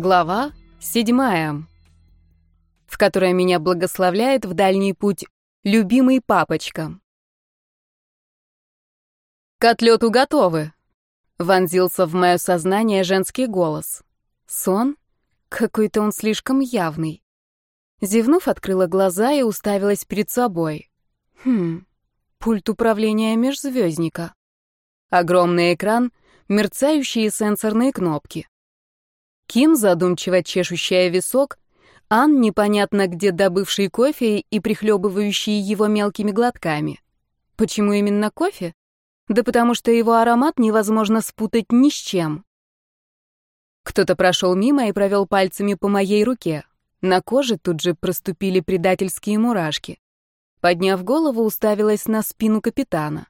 Глава седьмая, в которой меня благословляет в дальний путь любимый папочка. «К готовы!» — вонзился в мое сознание женский голос. «Сон? Какой-то он слишком явный». Зевнув, открыла глаза и уставилась перед собой. Хм, пульт управления межзвездника. Огромный экран, мерцающие сенсорные кнопки. Ким, задумчиво чешущая висок, Ан, непонятно где добывший кофе и прихлебывающий его мелкими глотками. Почему именно кофе? Да потому что его аромат невозможно спутать ни с чем. Кто-то прошел мимо и провел пальцами по моей руке. На коже тут же проступили предательские мурашки. Подняв голову, уставилась на спину капитана.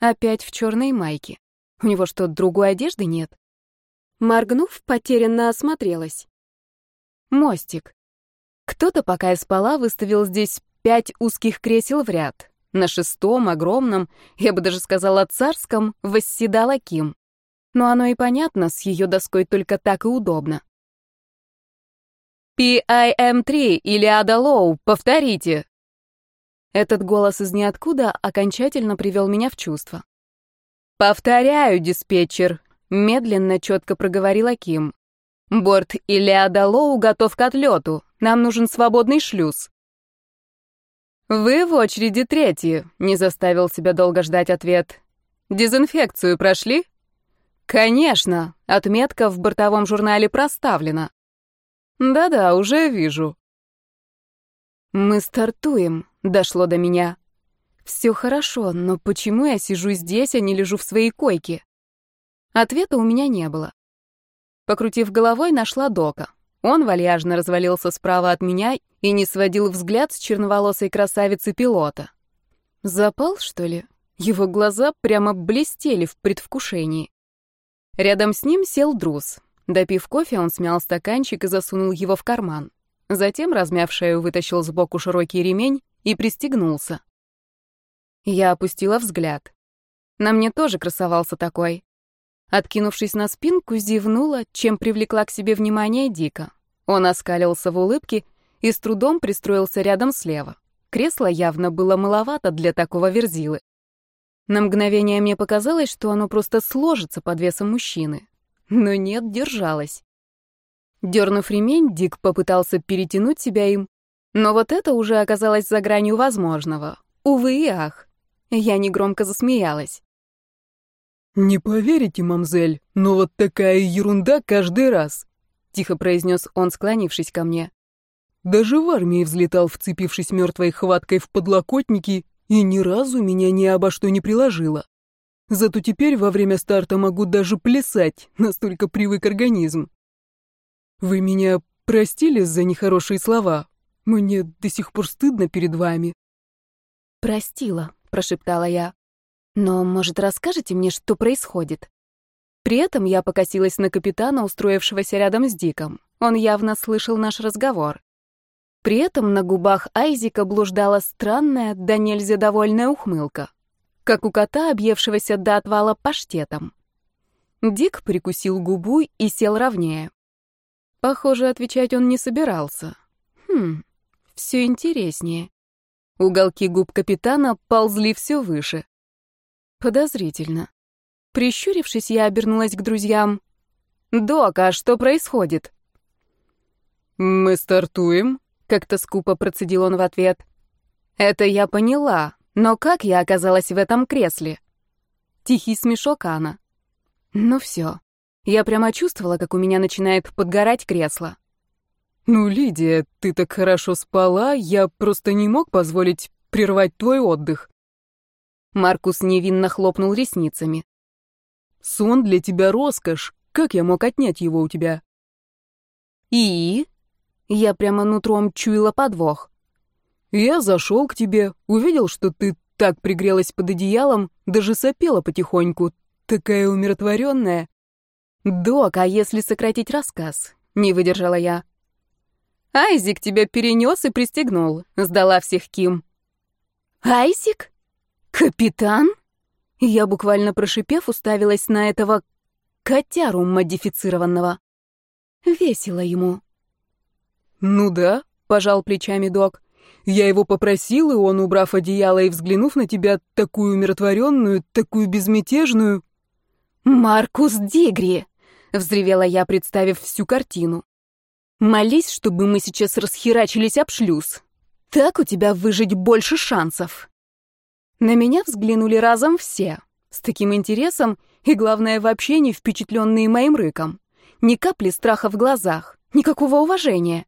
Опять в черной майке. У него что, другой одежды нет? Моргнув, потерянно осмотрелась. Мостик. Кто-то, пока я спала, выставил здесь пять узких кресел в ряд. На шестом, огромном, я бы даже сказала царском, восседала Ким. Но оно и понятно, с ее доской только так и удобно. «PIM-3, Илиада Лоу, повторите!» Этот голос из ниоткуда окончательно привел меня в чувство. «Повторяю, диспетчер, Медленно, четко проговорила Ким. «Борт Илиада Лоу готов к отлету. Нам нужен свободный шлюз». «Вы в очереди третьи», — не заставил себя долго ждать ответ. «Дезинфекцию прошли?» «Конечно. Отметка в бортовом журнале проставлена». «Да-да, уже вижу». «Мы стартуем», — дошло до меня. «Все хорошо, но почему я сижу здесь, а не лежу в своей койке?» Ответа у меня не было. Покрутив головой, нашла Дока. Он вальяжно развалился справа от меня и не сводил взгляд с черноволосой красавицы-пилота. Запал, что ли? Его глаза прямо блестели в предвкушении. Рядом с ним сел Друз. Допив кофе, он смял стаканчик и засунул его в карман. Затем, размяв шею, вытащил сбоку широкий ремень и пристегнулся. Я опустила взгляд. На мне тоже красовался такой. Откинувшись на спинку, зевнула, чем привлекла к себе внимание Дика. Он оскалился в улыбке и с трудом пристроился рядом слева. Кресло явно было маловато для такого верзилы. На мгновение мне показалось, что оно просто сложится под весом мужчины. Но нет, держалось. Дернув ремень, Дик попытался перетянуть себя им, но вот это уже оказалось за гранью возможного. Увы и ах. Я негромко засмеялась. «Не поверите, мамзель, но вот такая ерунда каждый раз», — тихо произнес он, склонившись ко мне. «Даже в армии взлетал, вцепившись мертвой хваткой в подлокотники, и ни разу меня ни обо что не приложило. Зато теперь во время старта могу даже плясать, настолько привык организм. Вы меня простили за нехорошие слова? Мне до сих пор стыдно перед вами». «Простила», — прошептала я. Но, может, расскажете мне, что происходит? При этом я покосилась на капитана, устроившегося рядом с Диком. Он явно слышал наш разговор. При этом на губах Айзика блуждала странная, да нельзя довольная ухмылка, как у кота, объевшегося до отвала паштетом. Дик прикусил губу и сел ровнее. Похоже, отвечать он не собирался. Хм, все интереснее. Уголки губ капитана ползли все выше. Подозрительно. Прищурившись, я обернулась к друзьям. «Док, а что происходит?» «Мы стартуем», — как-то скупо процедил он в ответ. «Это я поняла, но как я оказалась в этом кресле?» Тихий смешок Анна. «Ну все. Я прямо чувствовала, как у меня начинает подгорать кресло». «Ну, Лидия, ты так хорошо спала, я просто не мог позволить прервать твой отдых», Маркус невинно хлопнул ресницами. «Сон для тебя роскошь. Как я мог отнять его у тебя?» «И?» Я прямо нутром чуяла подвох. «Я зашел к тебе, увидел, что ты так пригрелась под одеялом, даже сопела потихоньку, такая умиротворенная». «Док, а если сократить рассказ?» — не выдержала я. «Айзик тебя перенес и пристегнул», — сдала всех Ким. «Айзик?» «Капитан?» Я, буквально прошипев, уставилась на этого котяру модифицированного. Весело ему. «Ну да», — пожал плечами док. «Я его попросил, и он, убрав одеяло и взглянув на тебя, такую умиротворенную, такую безмятежную...» «Маркус Дигри!» — взревела я, представив всю картину. «Молись, чтобы мы сейчас расхерачились об шлюз. Так у тебя выжить больше шансов». На меня взглянули разом все, с таким интересом и, главное, вообще не впечатленные моим рыком. Ни капли страха в глазах, никакого уважения.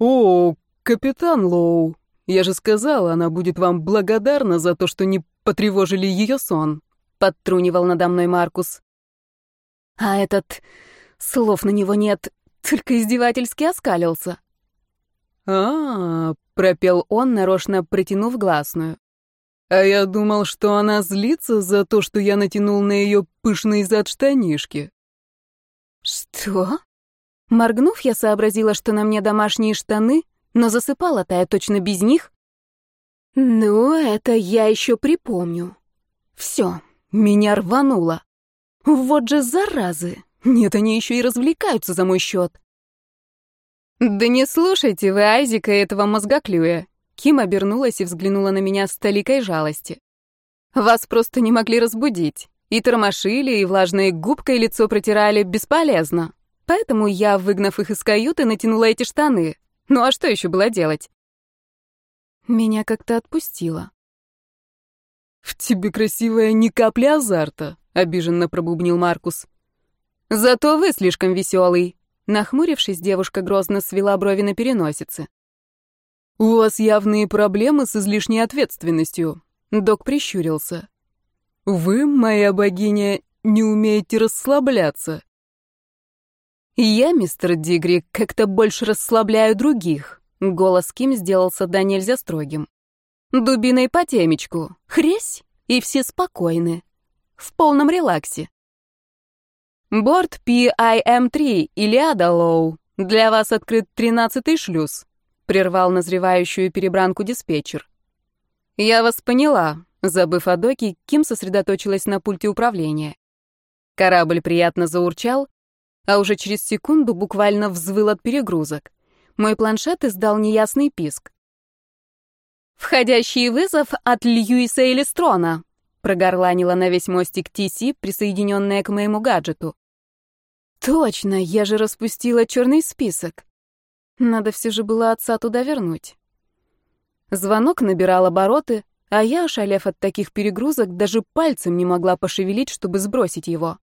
«О, капитан Лоу, я же сказала, она будет вам благодарна за то, что не потревожили ее сон», — подтрунивал надо мной Маркус. А этот... слов на него нет, только издевательски оскалился. а, -а, -а пропел он, нарочно протянув гласную. «А я думал, что она злится за то, что я натянул на ее пышный зад штанишки». «Что?» Моргнув, я сообразила, что на мне домашние штаны, но засыпала-то я точно без них. Ну, это я еще припомню. Все, меня рвануло. Вот же заразы! Нет, они еще и развлекаются за мой счет. «Да не слушайте вы Айзика этого мозгоклюя!» Ким обернулась и взглянула на меня с толикой жалости. «Вас просто не могли разбудить. И тормошили, и влажной губкой лицо протирали бесполезно. Поэтому я, выгнав их из каюты, натянула эти штаны. Ну а что еще было делать?» Меня как-то отпустило. «В тебе красивая ни капли азарта», — обиженно пробубнил Маркус. «Зато вы слишком веселый». Нахмурившись, девушка грозно свела брови на переносице. «У вас явные проблемы с излишней ответственностью», — док прищурился. «Вы, моя богиня, не умеете расслабляться». «Я, мистер Дигри, как-то больше расслабляю других», — голос Ким сделался да нельзя строгим. «Дубиной по темечку, хресь, и все спокойны» в полном релаксе. Борт PIM-3 Илиада Лоу. Для вас открыт тринадцатый шлюз, прервал назревающую перебранку диспетчер. Я вас поняла. Забыв о доке, Ким сосредоточилась на пульте управления. Корабль приятно заурчал, а уже через секунду буквально взвыл от перегрузок. Мой планшет издал неясный писк. «Входящий вызов от Льюиса Элистрона», Прогорланила на весь мостик ТС, присоединенная к моему гаджету. Точно, я же распустила черный список. Надо все же было отца туда вернуть. Звонок набирал обороты, а я, ошалев от таких перегрузок, даже пальцем не могла пошевелить, чтобы сбросить его.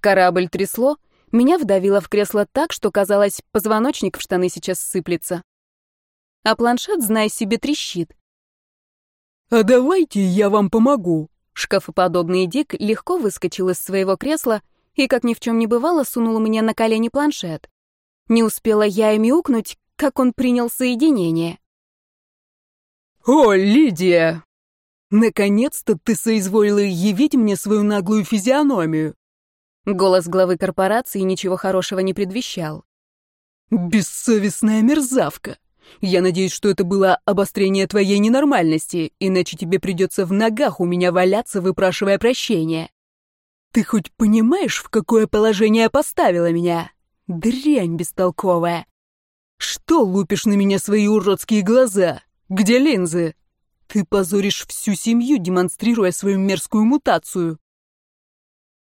Корабль трясло, меня вдавило в кресло так, что казалось, позвоночник в штаны сейчас сыплется. А планшет, знай себе, трещит. «А давайте я вам помогу», Шкафоподобный Дик легко выскочил из своего кресла и, как ни в чем не бывало, сунул мне на колени планшет. Не успела я и мяукнуть, как он принял соединение. «О, Лидия! Наконец-то ты соизволила явить мне свою наглую физиономию!» Голос главы корпорации ничего хорошего не предвещал. «Бессовестная мерзавка! Я надеюсь, что это было обострение твоей ненормальности, иначе тебе придется в ногах у меня валяться, выпрашивая прощения. Ты хоть понимаешь, в какое положение поставила меня? Дрянь бестолковая. Что лупишь на меня свои уродские глаза? Где линзы? Ты позоришь всю семью, демонстрируя свою мерзкую мутацию.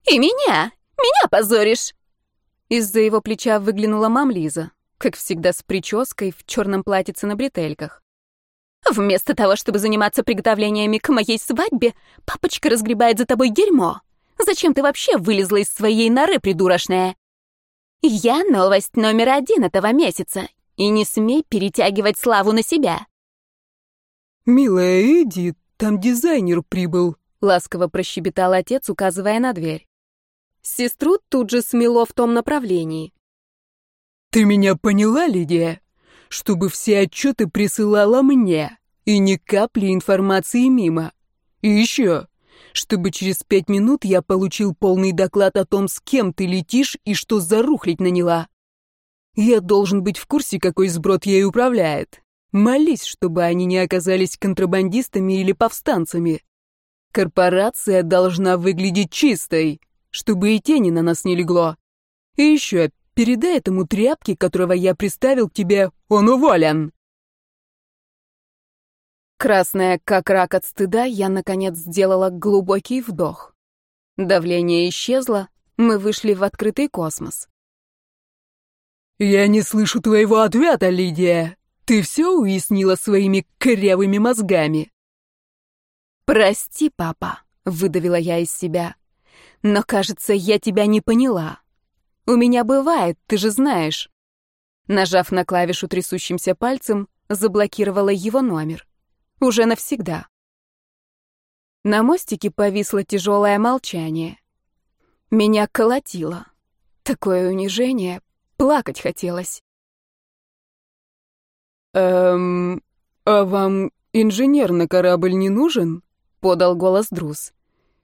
И меня? Меня позоришь? Из-за его плеча выглянула мам Лиза как всегда с прической, в черном платьице на бретельках. «Вместо того, чтобы заниматься приготовлениями к моей свадьбе, папочка разгребает за тобой дерьмо. Зачем ты вообще вылезла из своей норы, придурочная? Я новость номер один этого месяца, и не смей перетягивать славу на себя». «Милая Эдди, там дизайнер прибыл», — ласково прощебетал отец, указывая на дверь. Сестру тут же смело в том направлении. «Ты меня поняла, Лидия? Чтобы все отчеты присылала мне, и ни капли информации мимо. И еще, чтобы через пять минут я получил полный доклад о том, с кем ты летишь и что за рухлить наняла. Я должен быть в курсе, какой сброд ей управляет. Молись, чтобы они не оказались контрабандистами или повстанцами. Корпорация должна выглядеть чистой, чтобы и тени на нас не легло. И еще Передай этому тряпке, которого я приставил к тебе, он уволен!» Красная, как рак от стыда, я, наконец, сделала глубокий вдох. Давление исчезло, мы вышли в открытый космос. «Я не слышу твоего ответа, Лидия. Ты все уяснила своими корявыми мозгами?» «Прости, папа», — выдавила я из себя. «Но, кажется, я тебя не поняла. У меня бывает, ты же знаешь». Нажав на клавишу трясущимся пальцем, заблокировала его номер. Уже навсегда. На мостике повисло тяжелое молчание. Меня колотило. Такое унижение, Плакать хотелось. «Эм, а вам инженер на корабль не нужен?» — подал голос Друз.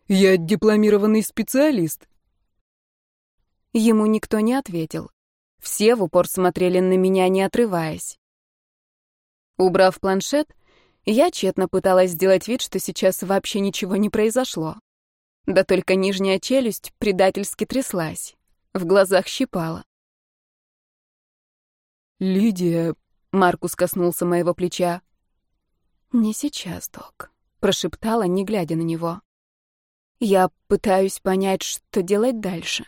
«Я дипломированный специалист». Ему никто не ответил. Все в упор смотрели на меня, не отрываясь. Убрав планшет, я тщетно пыталась сделать вид, что сейчас вообще ничего не произошло. Да только нижняя челюсть предательски тряслась, в глазах щипала. «Лидия...» — Маркус коснулся моего плеча. «Не сейчас, док», — прошептала, не глядя на него. «Я пытаюсь понять, что делать дальше».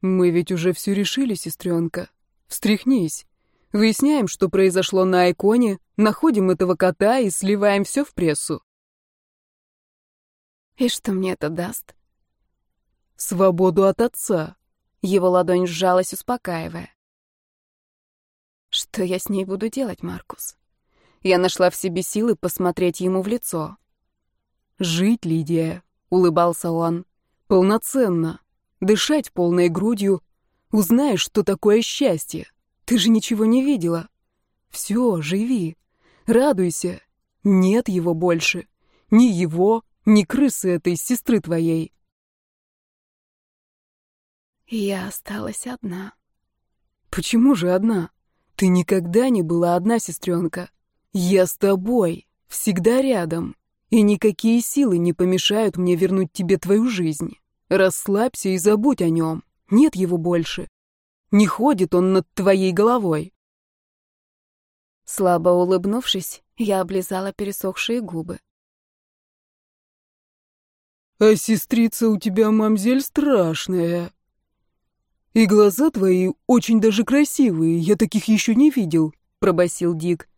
«Мы ведь уже все решили, сестренка. Встряхнись. Выясняем, что произошло на Айконе, находим этого кота и сливаем все в прессу». «И что мне это даст?» «Свободу от отца». Его ладонь сжалась, успокаивая. Что я с ней буду делать, Маркус? Я нашла в себе силы посмотреть ему в лицо. «Жить, Лидия», — улыбался он, — «полноценно, дышать полной грудью, узнаешь, что такое счастье. Ты же ничего не видела. Все, живи, радуйся. Нет его больше. Ни его, ни крысы этой сестры твоей». Я осталась одна. «Почему же одна?» Ты никогда не была одна, сестренка. Я с тобой, всегда рядом. И никакие силы не помешают мне вернуть тебе твою жизнь. Расслабься и забудь о нем. Нет его больше. Не ходит он над твоей головой. Слабо улыбнувшись, я облизала пересохшие губы. «А сестрица у тебя, мамзель, страшная», «И глаза твои очень даже красивые, я таких еще не видел», — пробасил Дик.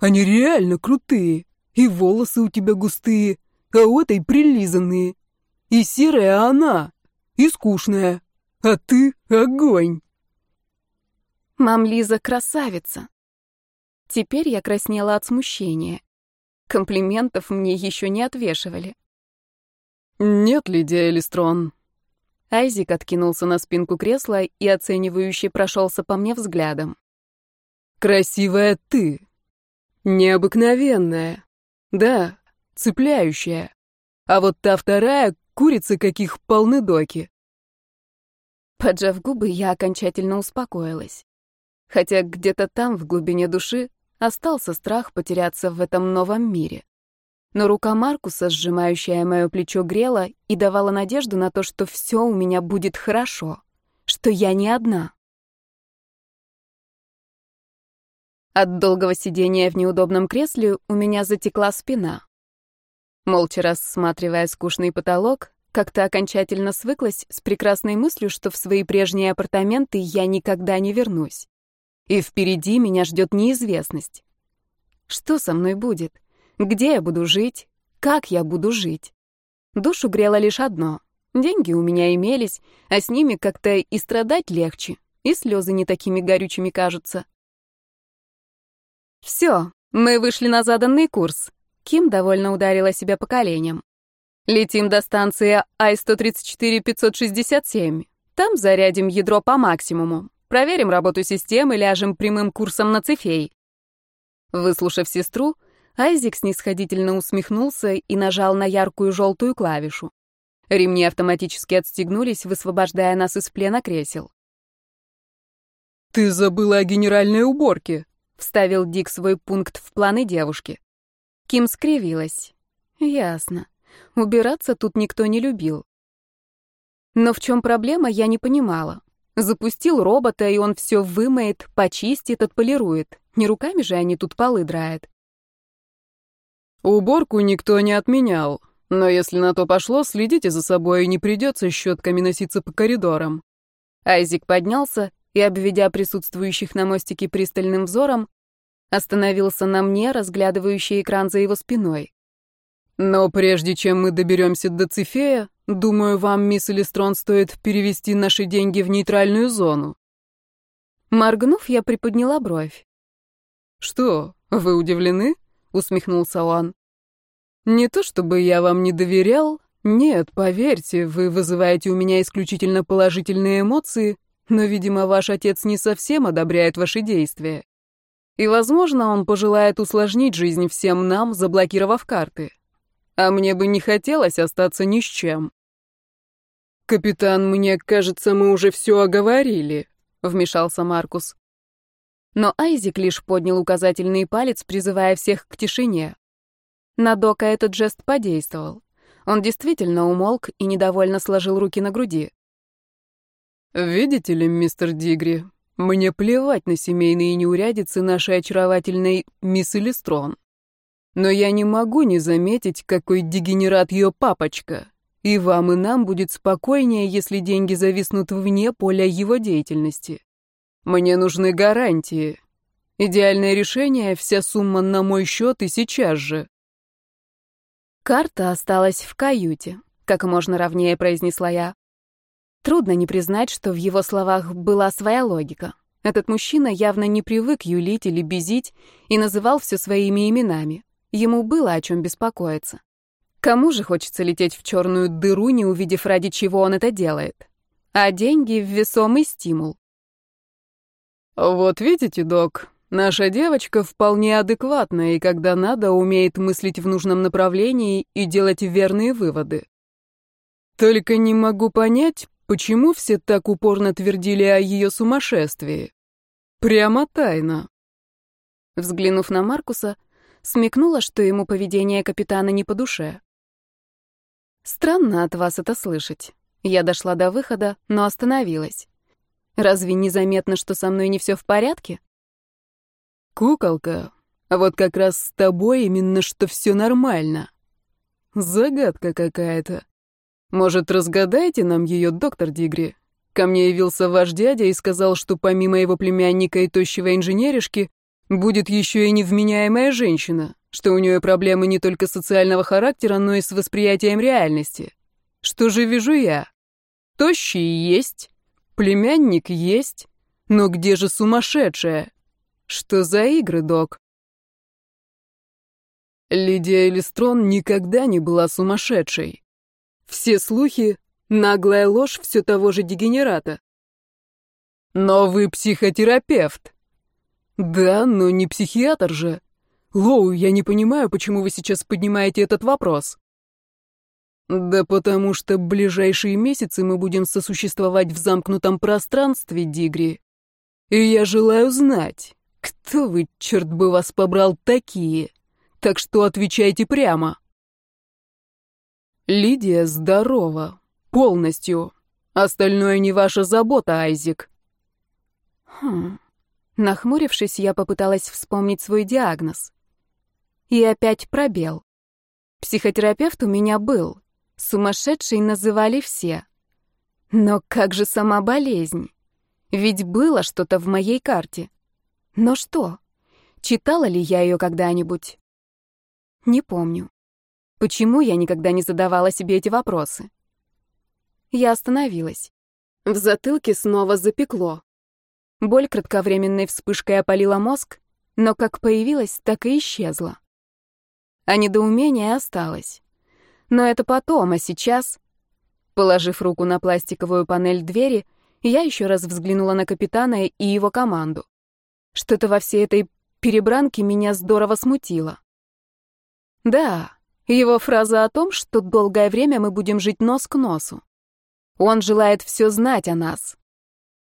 «Они реально крутые, и волосы у тебя густые, а у этой прилизанные. И серая она, и скучная, а ты — огонь». Мам Лиза красавица. Теперь я краснела от смущения. Комплиментов мне еще не отвешивали. «Нет, Лидия Элистрон, Айзик откинулся на спинку кресла и оценивающе прошелся по мне взглядом. «Красивая ты. Необыкновенная. Да, цепляющая. А вот та вторая — курица, каких полны доки». Поджав губы, я окончательно успокоилась. Хотя где-то там, в глубине души, остался страх потеряться в этом новом мире но рука Маркуса, сжимающая мое плечо, грела и давала надежду на то, что все у меня будет хорошо, что я не одна. От долгого сидения в неудобном кресле у меня затекла спина. Молча рассматривая скучный потолок, как-то окончательно свыклась с прекрасной мыслью, что в свои прежние апартаменты я никогда не вернусь. И впереди меня ждет неизвестность. Что со мной будет? Где я буду жить? Как я буду жить? Душу грело лишь одно. Деньги у меня имелись, а с ними как-то и страдать легче, и слезы не такими горючими кажутся. Все, мы вышли на заданный курс. Ким довольно ударила себя по коленям. Летим до станции Ай-134-567. Там зарядим ядро по максимуму. Проверим работу системы, ляжем прямым курсом на цифей. Выслушав сестру, Айзик снисходительно усмехнулся и нажал на яркую желтую клавишу. Ремни автоматически отстегнулись, высвобождая нас из плена кресел. «Ты забыла о генеральной уборке», — вставил Дик свой пункт в планы девушки. Ким скривилась. «Ясно. Убираться тут никто не любил. Но в чем проблема, я не понимала. Запустил робота, и он все вымоет, почистит, отполирует. Не руками же они тут полы драют. Уборку никто не отменял, но если на то пошло, следите за собой, и не придется щетками носиться по коридорам. Айзик поднялся и, обведя присутствующих на мостике пристальным взором, остановился на мне, разглядывающий экран за его спиной. Но прежде чем мы доберемся до Цифея, думаю, вам, мисс Элистрон, стоит перевести наши деньги в нейтральную зону. Моргнув, я приподняла бровь. «Что, вы удивлены?» — усмехнулся он. «Не то чтобы я вам не доверял. Нет, поверьте, вы вызываете у меня исключительно положительные эмоции, но, видимо, ваш отец не совсем одобряет ваши действия. И, возможно, он пожелает усложнить жизнь всем нам, заблокировав карты а мне бы не хотелось остаться ни с чем. «Капитан, мне кажется, мы уже все оговорили», — вмешался Маркус. Но Айзик лишь поднял указательный палец, призывая всех к тишине. На Дока этот жест подействовал. Он действительно умолк и недовольно сложил руки на груди. «Видите ли, мистер Дигри, мне плевать на семейные неурядицы нашей очаровательной мисс Элистрон. Но я не могу не заметить, какой дегенерат ее папочка. И вам, и нам будет спокойнее, если деньги зависнут вне поля его деятельности. Мне нужны гарантии. Идеальное решение — вся сумма на мой счет и сейчас же. Карта осталась в каюте, как можно ровнее произнесла я. Трудно не признать, что в его словах была своя логика. Этот мужчина явно не привык юлить или безить и называл все своими именами. Ему было о чем беспокоиться. Кому же хочется лететь в черную дыру, не увидев, ради чего он это делает? А деньги — весомый стимул. «Вот видите, док, наша девочка вполне адекватна и, когда надо, умеет мыслить в нужном направлении и делать верные выводы. Только не могу понять, почему все так упорно твердили о ее сумасшествии. Прямо тайно». Взглянув на Маркуса, смекнула, что ему поведение капитана не по душе. Странно от вас это слышать. Я дошла до выхода, но остановилась. Разве незаметно, что со мной не все в порядке? Куколка, вот как раз с тобой именно что все нормально. Загадка какая-то. Может, разгадаете нам ее, доктор Дигри? Ко мне явился ваш дядя и сказал, что помимо его племянника и тощего инженеришки, Будет еще и невменяемая женщина, что у нее проблемы не только социального характера, но и с восприятием реальности. Что же вижу я? Тощий есть, племянник есть, но где же сумасшедшая? Что за игры, док? Лидия Элистрон никогда не была сумасшедшей. Все слухи — наглая ложь все того же дегенерата. Но вы психотерапевт. «Да, но не психиатр же. Лоу, я не понимаю, почему вы сейчас поднимаете этот вопрос». «Да потому что ближайшие месяцы мы будем сосуществовать в замкнутом пространстве, Дигри. И я желаю знать, кто вы, черт бы вас побрал, такие. Так что отвечайте прямо». «Лидия здорова. Полностью. Остальное не ваша забота, Айзик». «Хм...» Нахмурившись, я попыталась вспомнить свой диагноз. И опять пробел. Психотерапевт у меня был. Сумасшедший называли все. Но как же сама болезнь? Ведь было что-то в моей карте. Но что? Читала ли я ее когда-нибудь? Не помню. Почему я никогда не задавала себе эти вопросы? Я остановилась. В затылке снова запекло. Боль кратковременной вспышкой опалила мозг, но как появилась, так и исчезла. А недоумение осталось. Но это потом, а сейчас... Положив руку на пластиковую панель двери, я еще раз взглянула на капитана и его команду. Что-то во всей этой перебранке меня здорово смутило. Да, его фраза о том, что долгое время мы будем жить нос к носу. Он желает все знать о нас,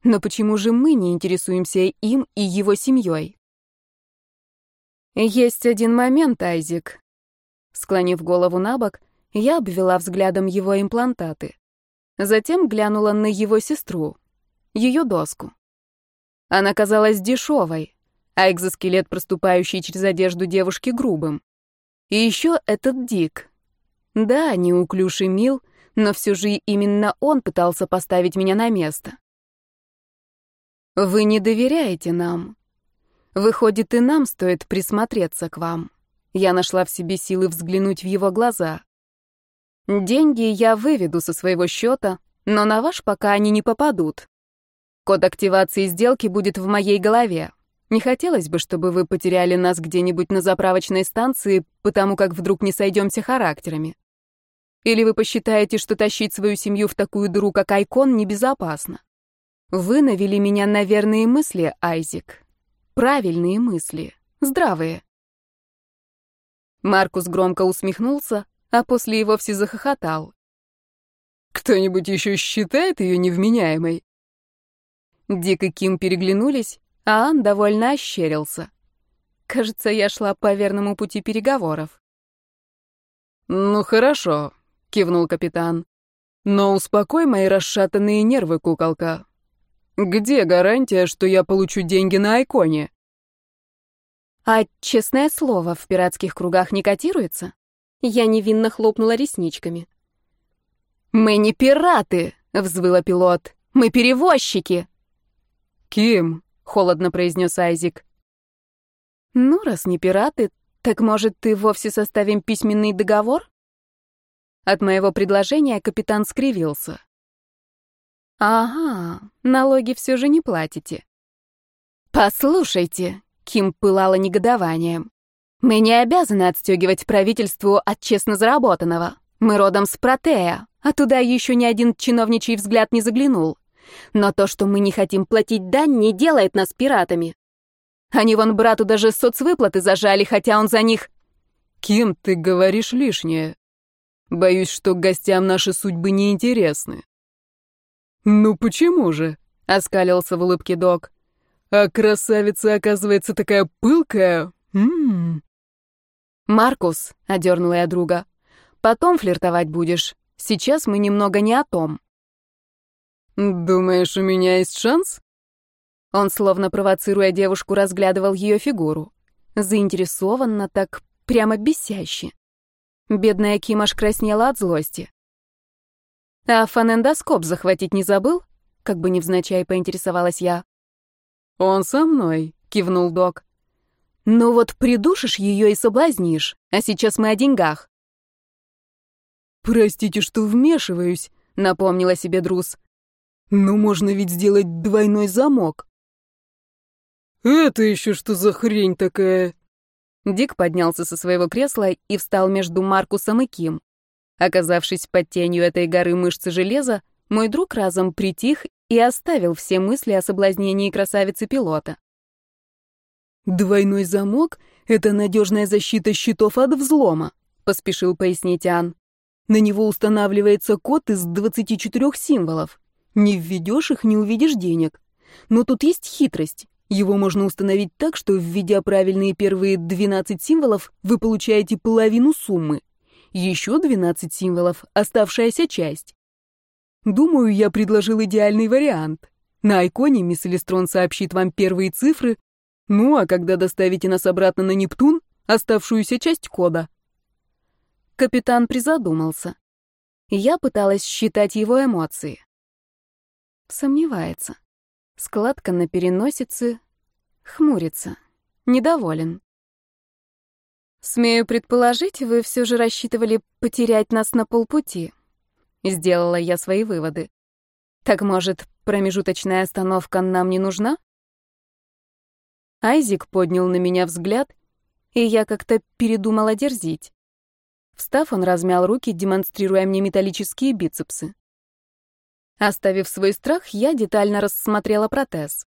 но почему же мы не интересуемся им и его семьей? Есть один момент, Айзик. Склонив голову на бок, я обвела взглядом его имплантаты. Затем глянула на его сестру. ее доску. Она казалась дешевой, а экзоскелет, проступающий через одежду девушки, грубым. И еще этот Дик. Да, неуклюж и мил, но все же именно он пытался поставить меня на место. Вы не доверяете нам. Выходит, и нам стоит присмотреться к вам. Я нашла в себе силы взглянуть в его глаза. Деньги я выведу со своего счета, но на ваш пока они не попадут. Код активации сделки будет в моей голове. Не хотелось бы, чтобы вы потеряли нас где-нибудь на заправочной станции, потому как вдруг не сойдемся характерами. Или вы посчитаете, что тащить свою семью в такую дыру, как Айкон, небезопасно? Вы навели меня на верные мысли, Айзик. Правильные мысли, здравые. Маркус громко усмехнулся, а после и вовсе захохотал. «Кто-нибудь еще считает ее невменяемой?» Дик и Ким переглянулись, а Ан довольно ощерился. Кажется, я шла по верному пути переговоров. «Ну хорошо», — кивнул капитан. «Но успокой мои расшатанные нервы, куколка. Где гарантия, что я получу деньги на Айконе?» «А честное слово в пиратских кругах не котируется?» Я невинно хлопнула ресничками. «Мы не пираты!» — взвыла пилот. «Мы перевозчики!» «Ким!» — холодно произнес Айзик. «Ну, раз не пираты, так, может, ты вовсе составим письменный договор?» От моего предложения капитан скривился. «Ага, налоги все же не платите». «Послушайте», — Ким пылала негодованием, мы не обязаны отстегивать правительству от честно заработанного. Мы родом с Протея, а туда еще ни один чиновничий взгляд не заглянул. Но то, что мы не хотим платить дань, не делает нас пиратами. Они вон брату даже соцвыплаты зажали, хотя он за них... Кем ты говоришь лишнее? Боюсь, что гостям наши судьбы не интересны. Ну почему же? Оскалился в улыбке док. А красавица, оказывается, такая пылкая. Ммм. «Маркус», — одернула я друга, — «потом флиртовать будешь. Сейчас мы немного не о том». «Думаешь, у меня есть шанс?» Он, словно провоцируя девушку, разглядывал ее фигуру. Заинтересованно, так прямо бесяще. Бедная Ким аж краснела от злости. «А фонендоскоп захватить не забыл?» Как бы невзначай поинтересовалась я. «Он со мной», — кивнул док. Ну вот придушишь ее и соблазнишь, а сейчас мы о деньгах. «Простите, что вмешиваюсь», — напомнила себе Друз. «Но можно ведь сделать двойной замок». «Это еще что за хрень такая?» Дик поднялся со своего кресла и встал между Маркусом и Ким. Оказавшись под тенью этой горы мышцы железа, мой друг разом притих и оставил все мысли о соблазнении красавицы-пилота. «Двойной замок — это надежная защита щитов от взлома», — поспешил пояснить Ан. «На него устанавливается код из 24 символов. Не введешь их, не увидишь денег. Но тут есть хитрость. Его можно установить так, что, введя правильные первые 12 символов, вы получаете половину суммы. Еще 12 символов — оставшаяся часть. Думаю, я предложил идеальный вариант. На айконе мисс Элистрон сообщит вам первые цифры, ну, а когда доставите нас обратно на Нептун, оставшуюся часть кода. Капитан призадумался. Я пыталась считать его эмоции. Сомневается. Складка на переносице, хмурится, недоволен. Смею предположить, вы все же рассчитывали потерять нас на полпути. Сделала я свои выводы. Так может, промежуточная остановка нам не нужна? Айзик поднял на меня взгляд, и я как-то передумала дерзить. Встав, он размял руки, демонстрируя мне металлические бицепсы. Оставив свой страх, я детально рассмотрела протез.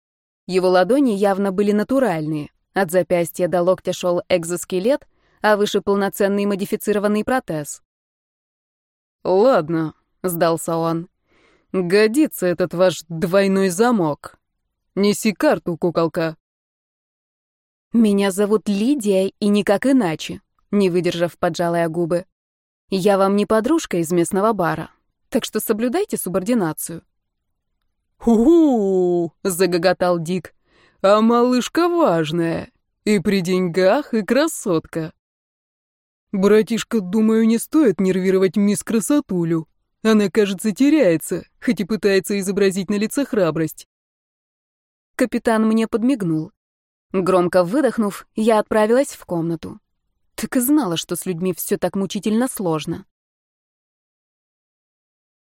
Его ладони явно были натуральные. От запястья до локтя шел экзоскелет, а выше полноценный модифицированный протез. «Ладно», — сдался он. «Годится этот ваш двойной замок. Неси карту, куколка». «Меня зовут Лидия, и никак иначе», — не выдержав, поджала я губы. «Я вам не подружка из местного бара, так что соблюдайте субординацию». «Ху-ху!» — загоготал Дик. «А малышка важная. И при деньгах, и красотка. Братишка, думаю, не стоит нервировать мисс Красотулю. Она, кажется, теряется, хоть и пытается изобразить на лице храбрость». Капитан мне подмигнул. Громко выдохнув, я отправилась в комнату. Так и знала, что с людьми все так мучительно сложно.